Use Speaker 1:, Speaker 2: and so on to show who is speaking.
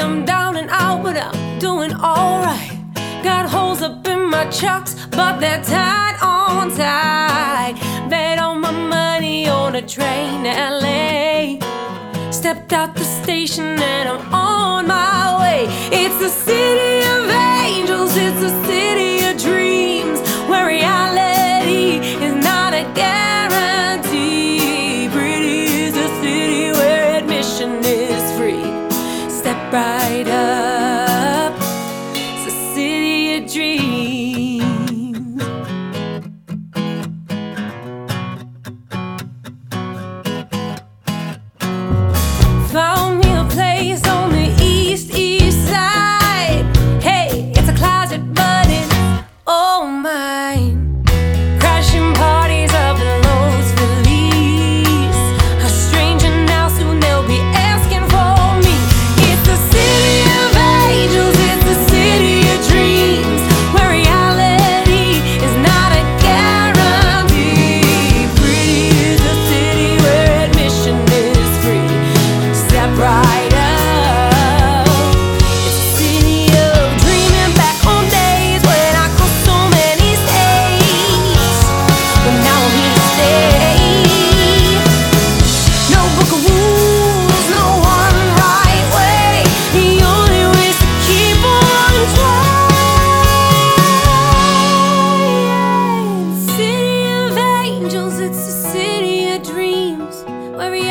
Speaker 1: I'm down and out, but I'm doing alright. Got holes up in my chucks, but they're tied on tight. Bet all my money on a train to LA. Stepped out the station and I'm on my way. It's the city Yeah. Where are you?